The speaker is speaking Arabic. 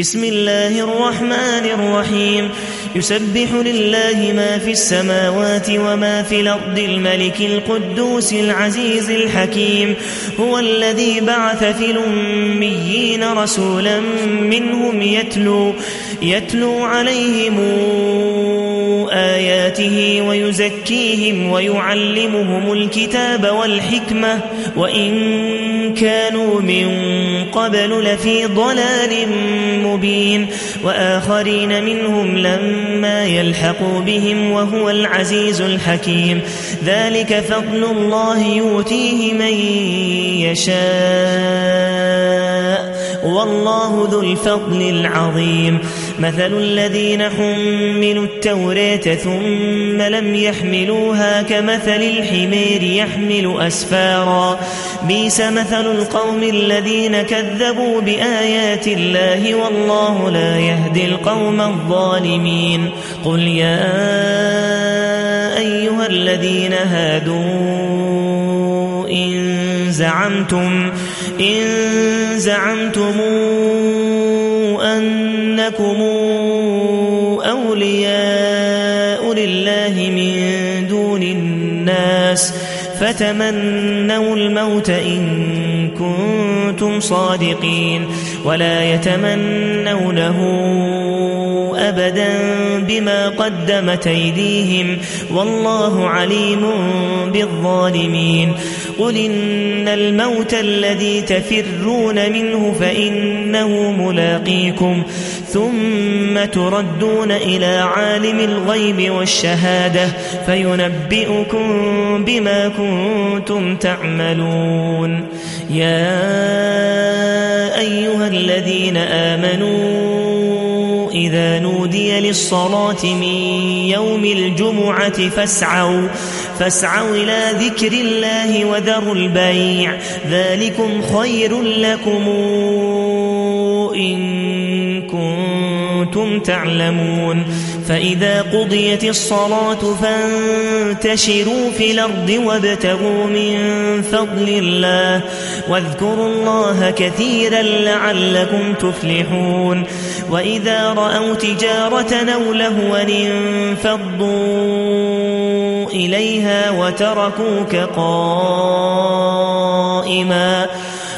بسم الله الرحمن الرحيم. يسبح لله ما في السماوات وما في الأرض الملك القدوس العزيز الحكيم. هو الذي بعث في الأميين رسولا منهم يتلو, يتلو عليهم آياته ويزكيهم ويعلمهم الكتاب والحكمة. وإن كانوا من قبل لفي ضلال مبين وآخرين منهم لما يلحقوا بهم وهو العزيز الحكيم ذلك فضل الله يؤتيه من يشاء والله ذو الفضل العظيم. مثل الذين حملوا التوراة ثم لم يحملوها كمثل الحمير يحمل أسفارا. بيس مثل القوم الذين كذبوا بآيات الله والله لا يهدي القوم الظالمين. قل يا أيها الذين هادوا إن زعمتم إن زعمتم أنكم أولياء لله من دون الناس فتمنوا الموت إن كنتم صادقين ولا يتمنونه أبدا بما قدمت أيديهم والله عليم بالظالمين قل إن الموت الذي تفرون منه فإنه ملاقيكم ثم تردون إلى عالم الغيب والشهادة فينبئكم بما كنتم تعملون يا أيها الذين آمنوا إذا نودي للصلاة من يوم الجمعة فاسعوا فاسعوا إلى ذكر الله وذروا البيع ذلكم خير لكم إن كنتم تعلمون فإذا قضيت الصلاة فانتشروا في الأرض وابتغوا من فضل الله واذكروا الله كثيرا لعلكم تفلحون وإذا رأوا تجارة أو لهوا انفضوا إليها وتركوك قائما